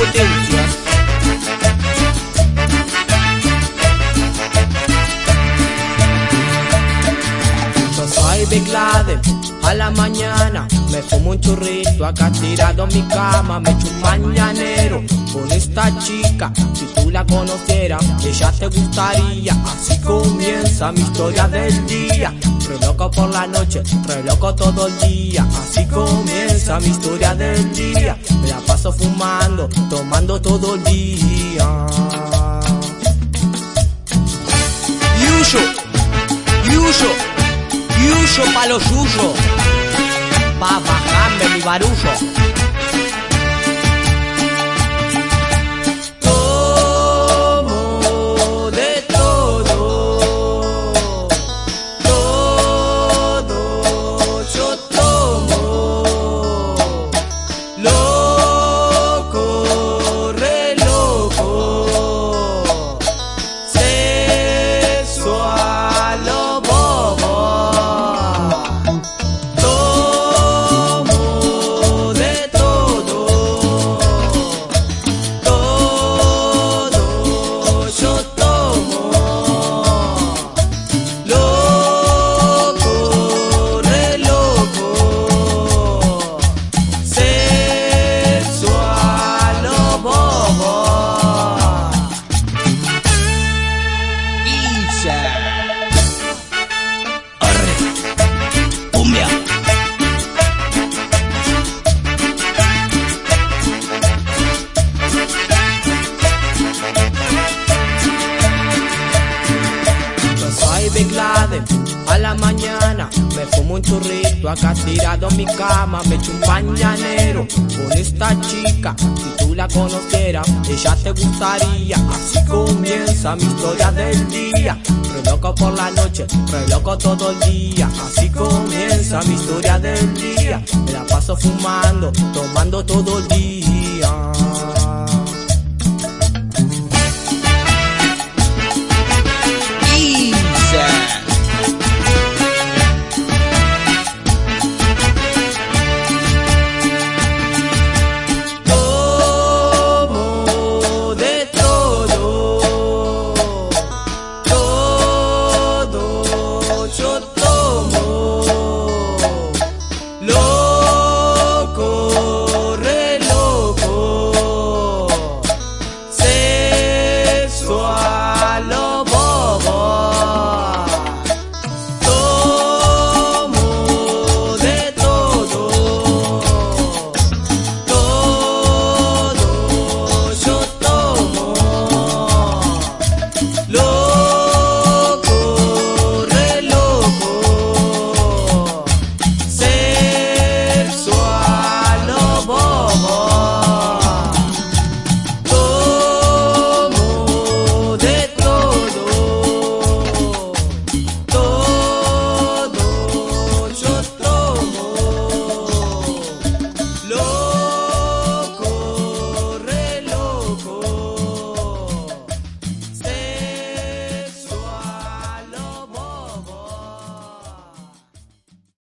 pudding. A la mañana me fumo un churrito acá tirado en mi cama, me echo un mañanero con esta chica. Si tú la conocieras, ella te gustaría. Así comienza mi historia del día. Re loco por la noche, re loco todo el día. Así comienza mi historia del día. Me la paso fumando, tomando todo el día. Yuyo, yuyo, yuyo pa' lo suyo. Pa' bajarme mi barullo. Soy Big Laden, a la mañana me fumo un churrito acá tirado en mi cama, me echo un pañanero con esta chica. Si tú la conocieras, ella te gustaría. Así comienza mi historia del día. Re loco por la noche, re loco todo el día. Así comienza mi historia del día. Me la paso fumando, tomando todo el día.